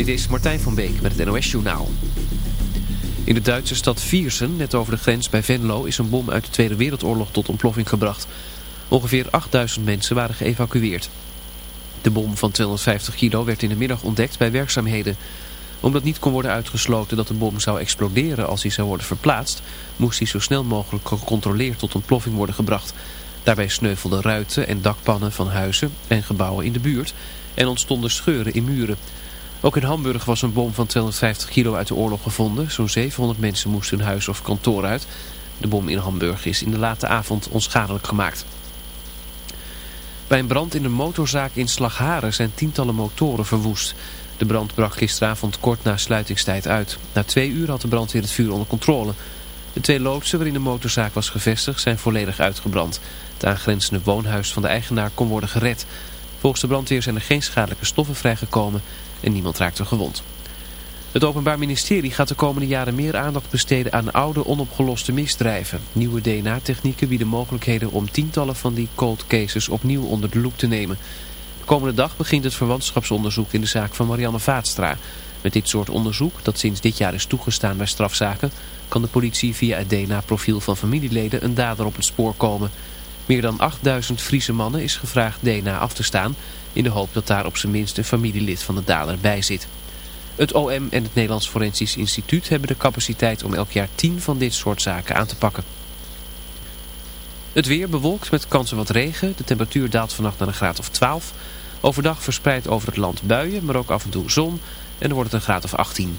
Dit is Martijn van Beek met het NOS Journaal. In de Duitse stad Viersen, net over de grens bij Venlo, is een bom uit de Tweede Wereldoorlog tot ontploffing gebracht. Ongeveer 8000 mensen waren geëvacueerd. De bom van 250 kilo werd in de middag ontdekt bij werkzaamheden. Omdat niet kon worden uitgesloten dat de bom zou exploderen als hij zou worden verplaatst, moest hij zo snel mogelijk gecontroleerd tot ontploffing worden gebracht. Daarbij sneuvelden ruiten en dakpannen van huizen en gebouwen in de buurt en ontstonden scheuren in muren. Ook in Hamburg was een bom van 250 kilo uit de oorlog gevonden. Zo'n 700 mensen moesten hun huis of kantoor uit. De bom in Hamburg is in de late avond onschadelijk gemaakt. Bij een brand in een motorzaak in Slagharen zijn tientallen motoren verwoest. De brand brak gisteravond kort na sluitingstijd uit. Na twee uur had de brandweer het vuur onder controle. De twee loodsen waarin de motorzaak was gevestigd zijn volledig uitgebrand. Het aangrenzende woonhuis van de eigenaar kon worden gered. Volgens de brandweer zijn er geen schadelijke stoffen vrijgekomen en niemand raakte gewond. Het Openbaar Ministerie gaat de komende jaren meer aandacht besteden aan oude onopgeloste misdrijven. Nieuwe DNA-technieken bieden mogelijkheden om tientallen van die cold cases opnieuw onder de loep te nemen. De komende dag begint het verwantschapsonderzoek in de zaak van Marianne Vaatstra. Met dit soort onderzoek, dat sinds dit jaar is toegestaan bij strafzaken, kan de politie via het DNA-profiel van familieleden een dader op het spoor komen. Meer dan 8000 Friese mannen is gevraagd DNA af te staan in de hoop dat daar op zijn minst een familielid van de dader bij zit. Het OM en het Nederlands Forensisch Instituut hebben de capaciteit om elk jaar 10 van dit soort zaken aan te pakken. Het weer bewolkt met kansen wat regen. De temperatuur daalt vannacht naar een graad of 12. Overdag verspreid over het land buien, maar ook af en toe zon. En dan wordt het een graad of 18.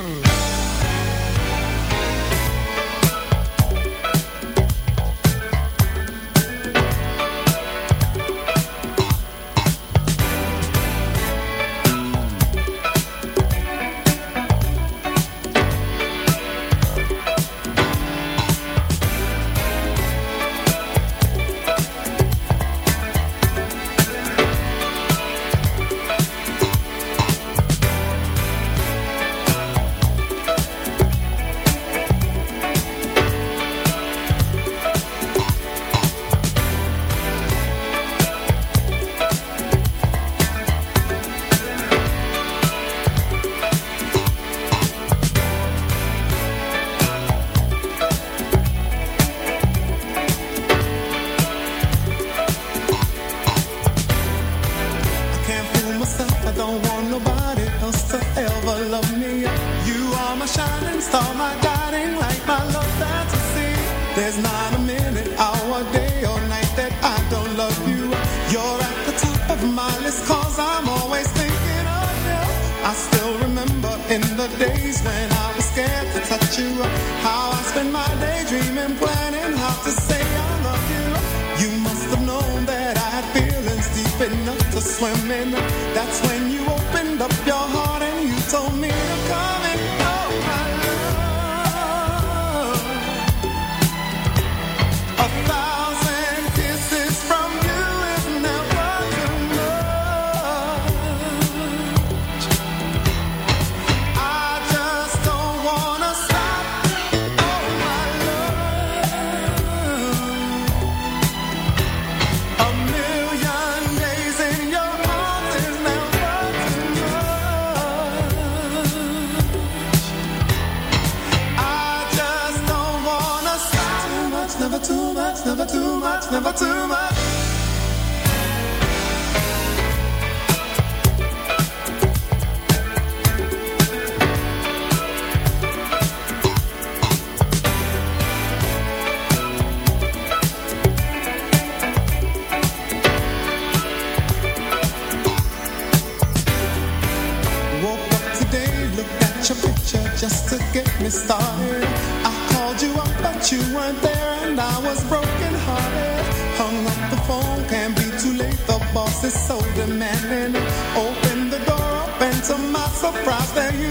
There you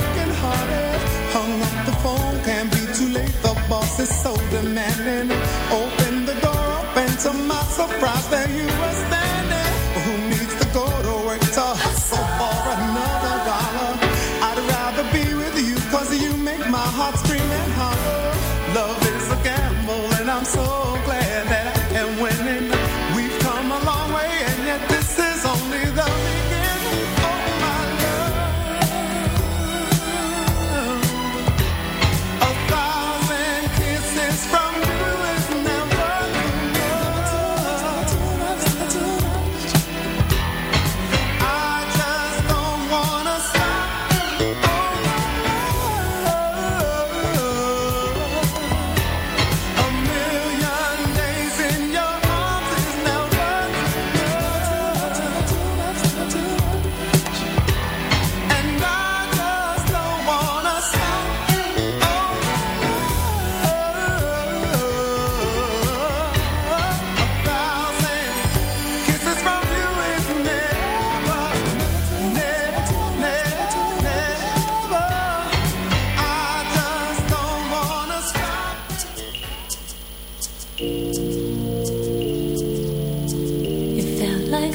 Demanding. Open the door open to my surprise,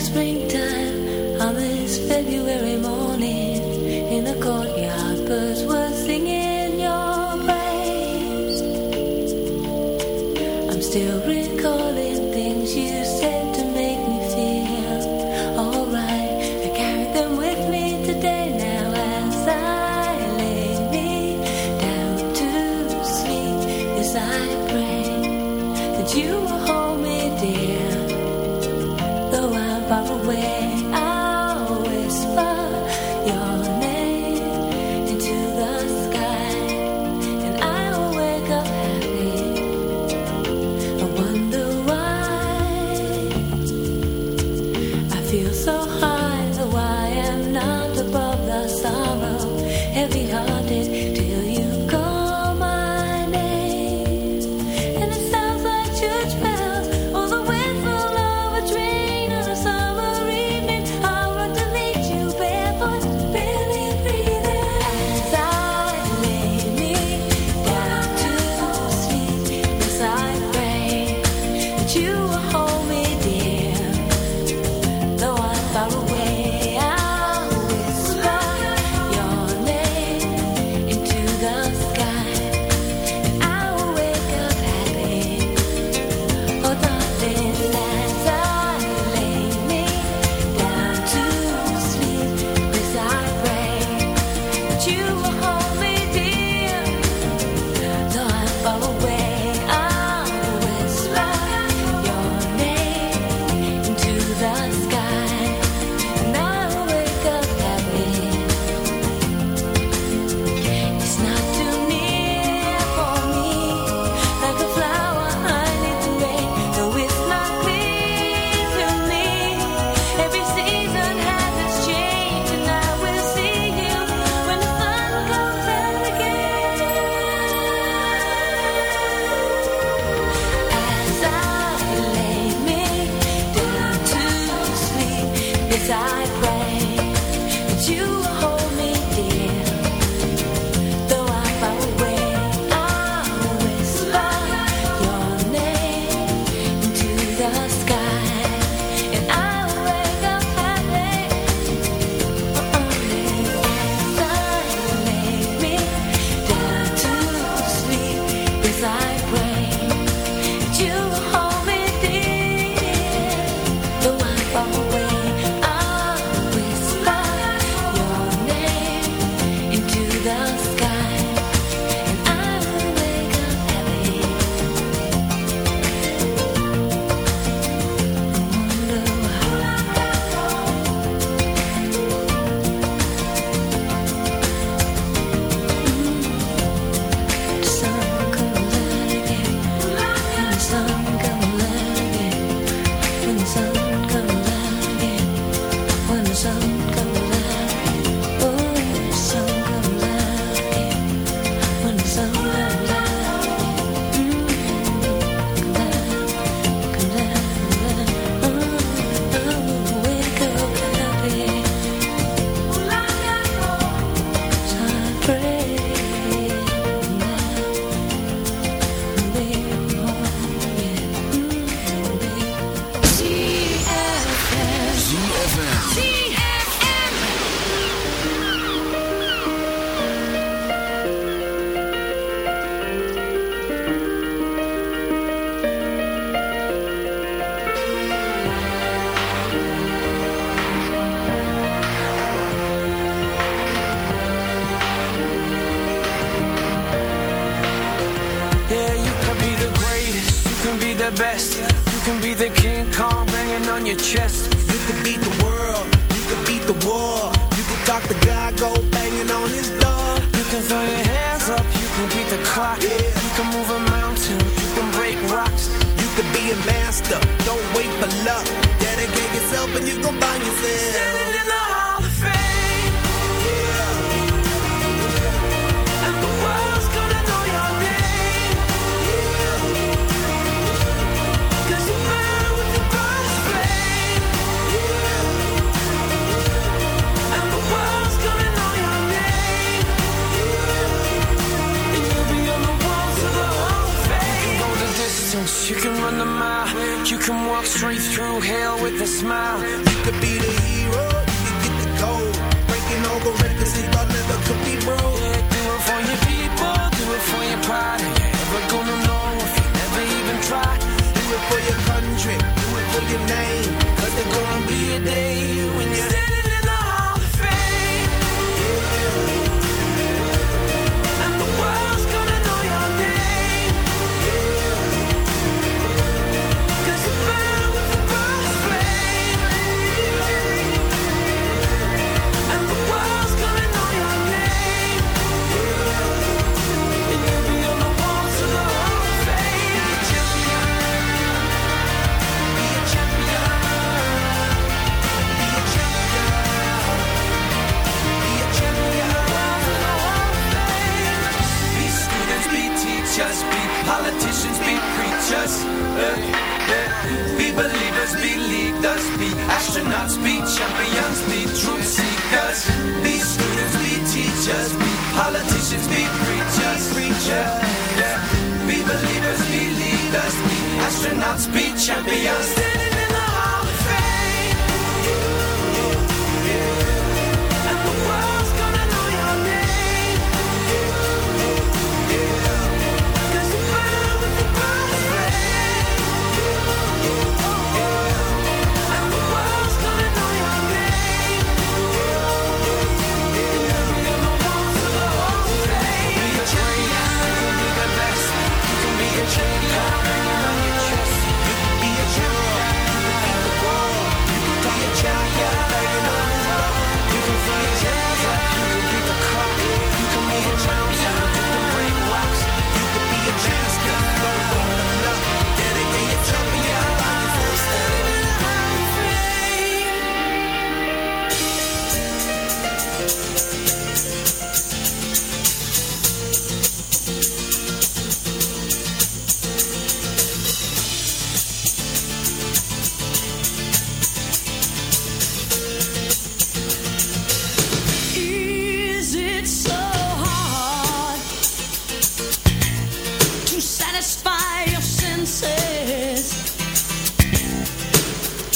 felt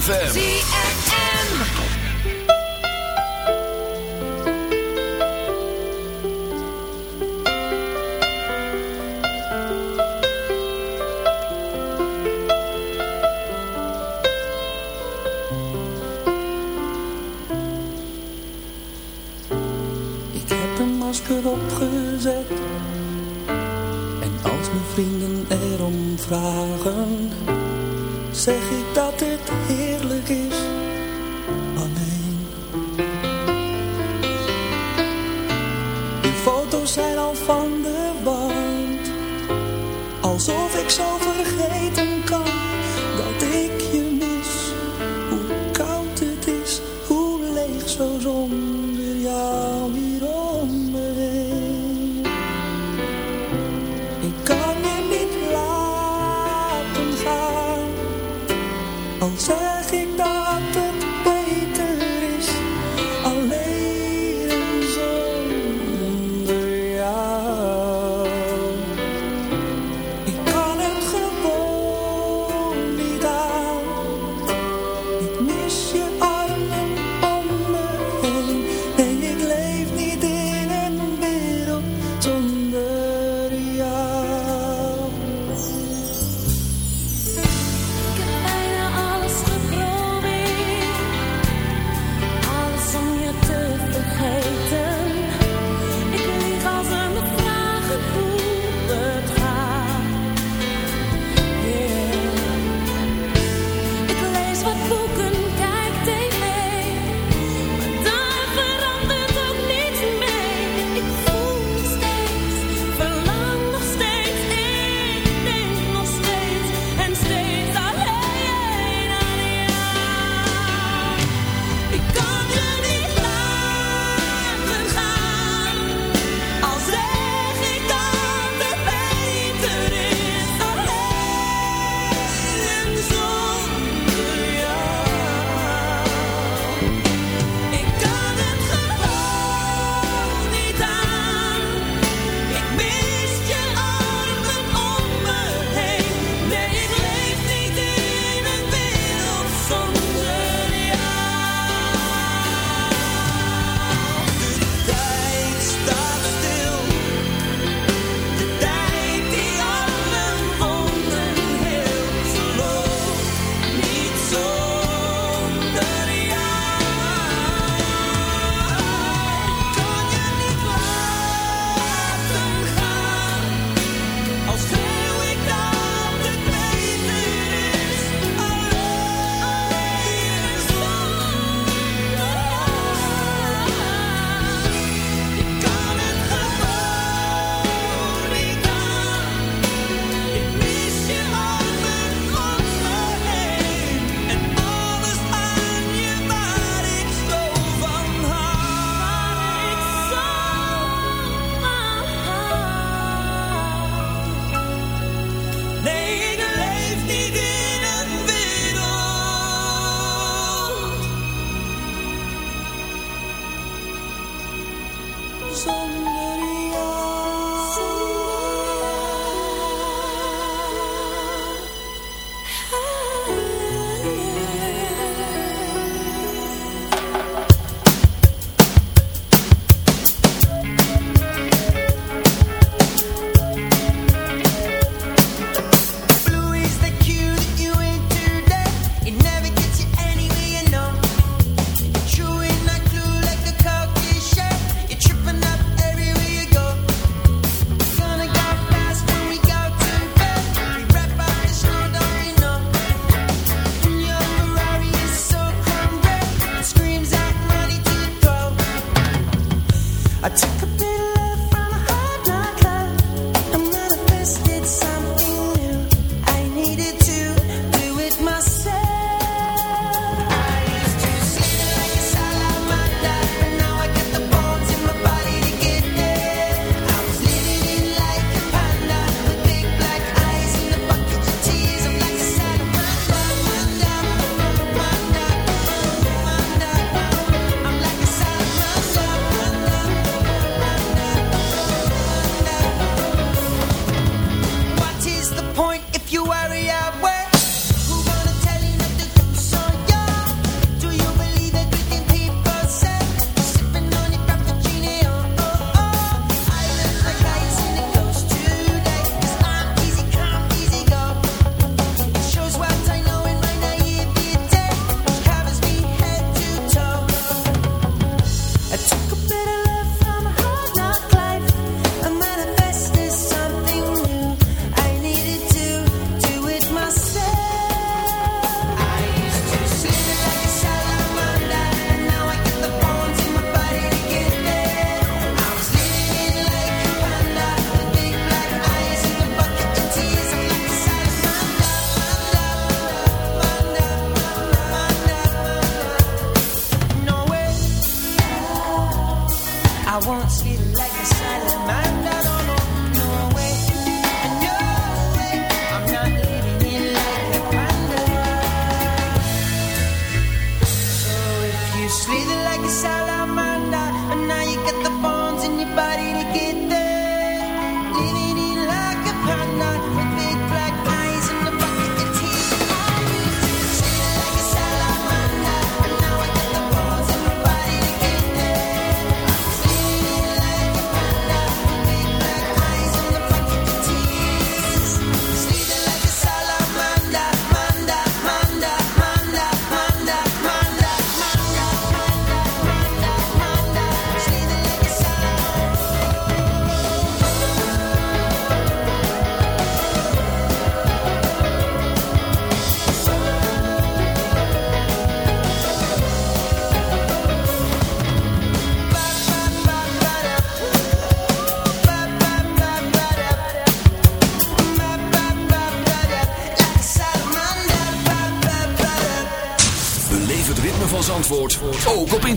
ZFM.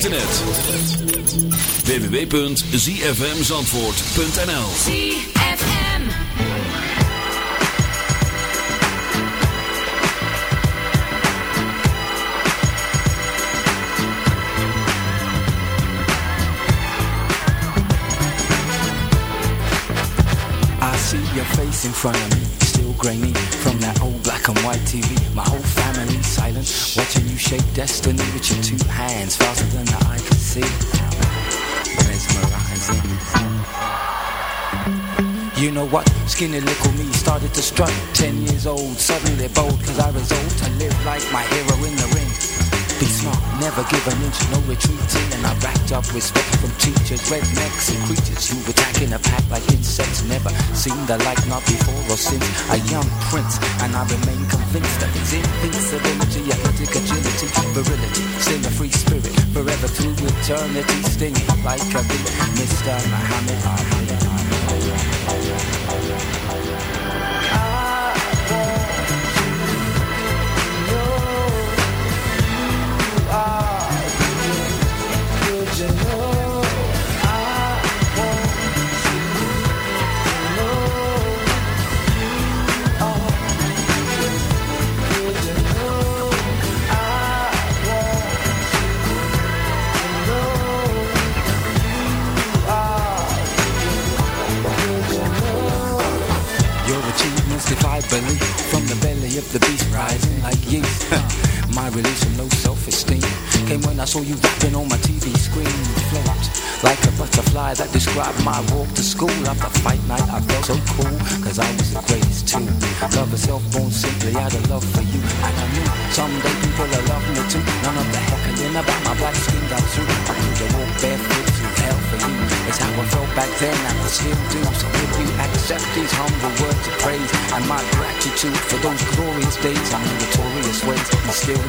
Internet. www.zfmzandvoort.nl ZFM I see your face in front of me, still grainy from that old black and white TV. My whole family silent, watching you shape destiny with your two Skinny little me started to strut. Ten years old, suddenly bold, cause I resolved to live like my hero in the ring. Be smart, never give an inch, no retreating. And I racked up respect from teachers, rednecks and creatures who attack in a pack like insects. Never seen the like, not before or since. A young prince, and I remain convinced that his invincibility, athletic agility, virility, still a free spirit, forever through eternity, stinging like a bee. Mr. Muhammad Ali.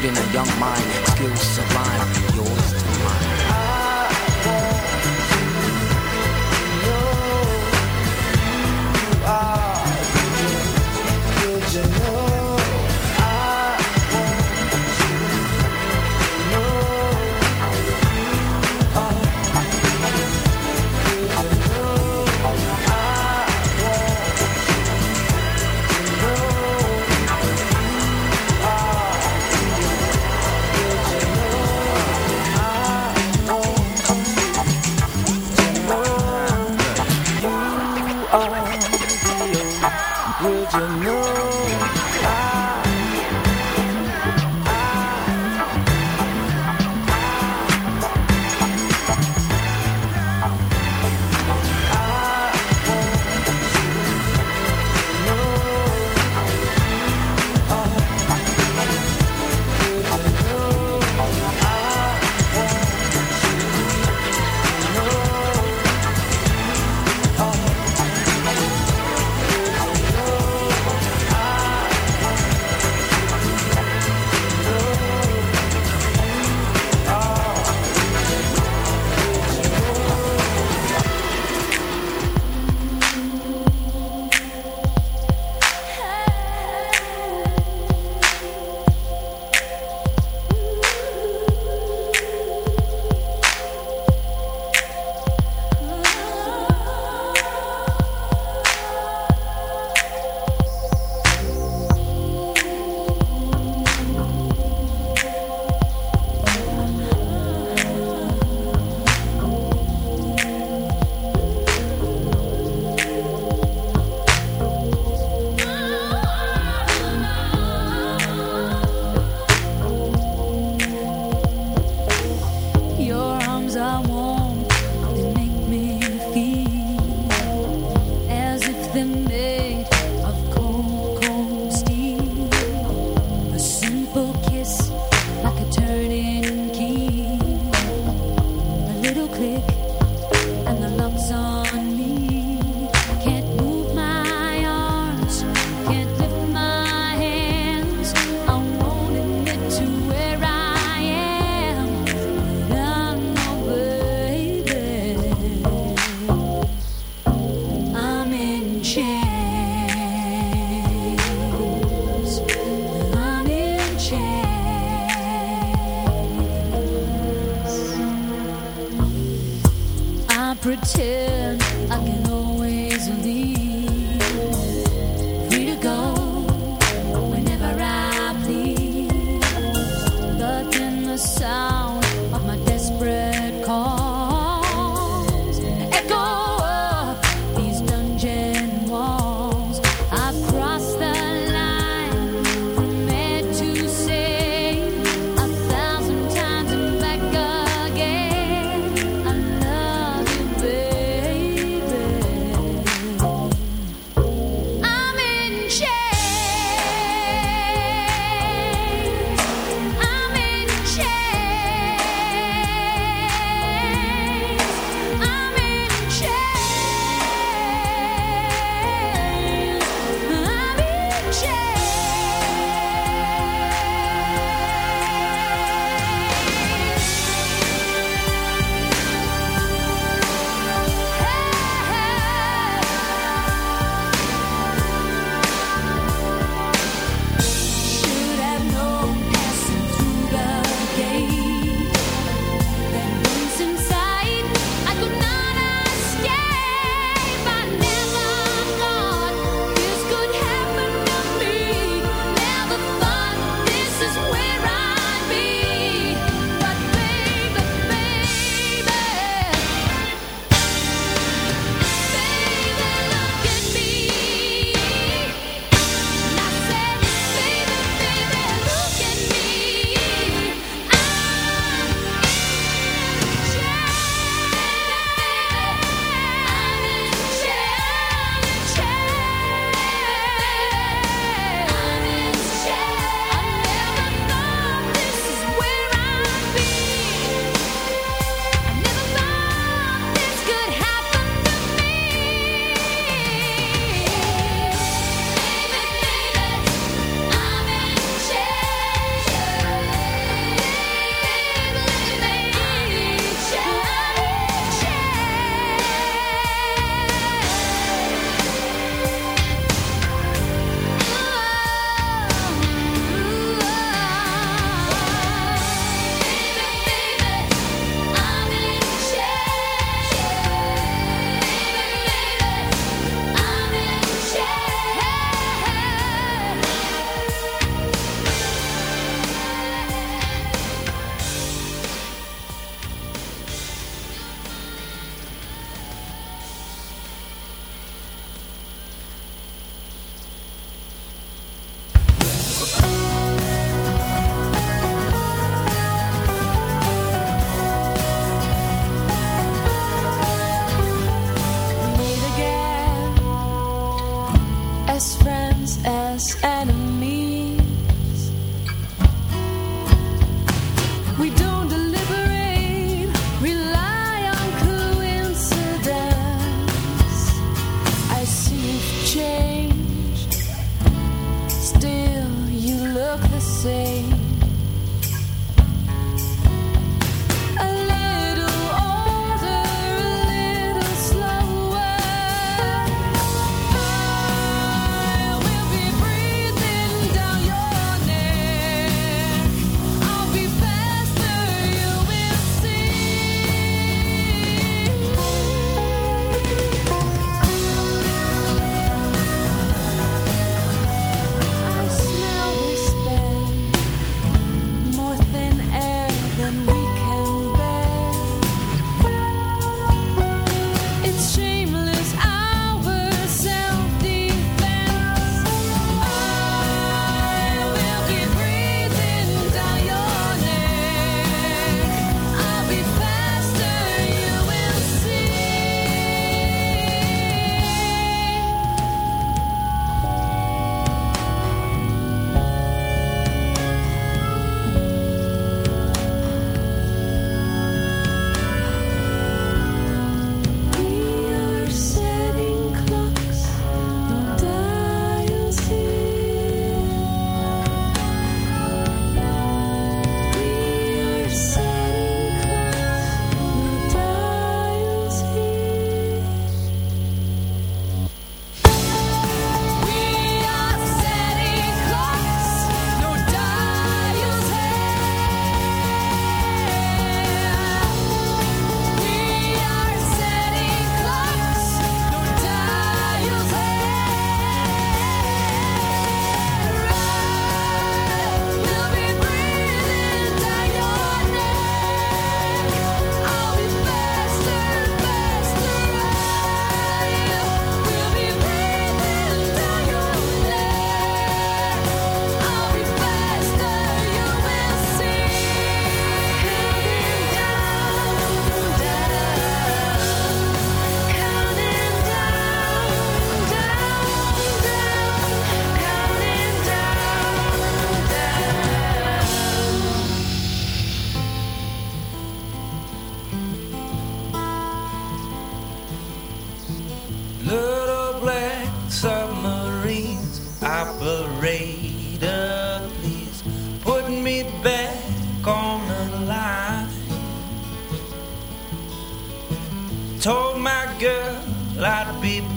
In a young mind. Skills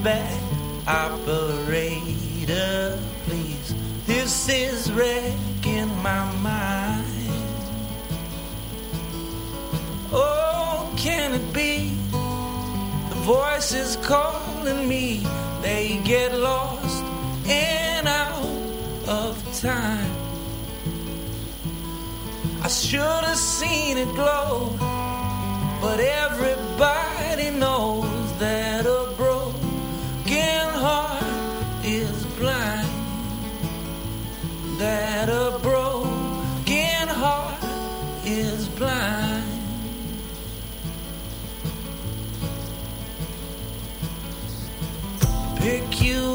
back, operator, please. This is wrecking my mind. Oh, can it be? The voice is calling me, they get lost and out of time. I should have seen it glow, but everybody knows that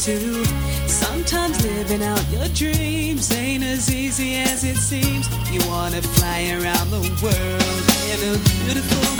too. Sometimes living out your dreams ain't as easy as it seems. You wanna fly around the world in a beautiful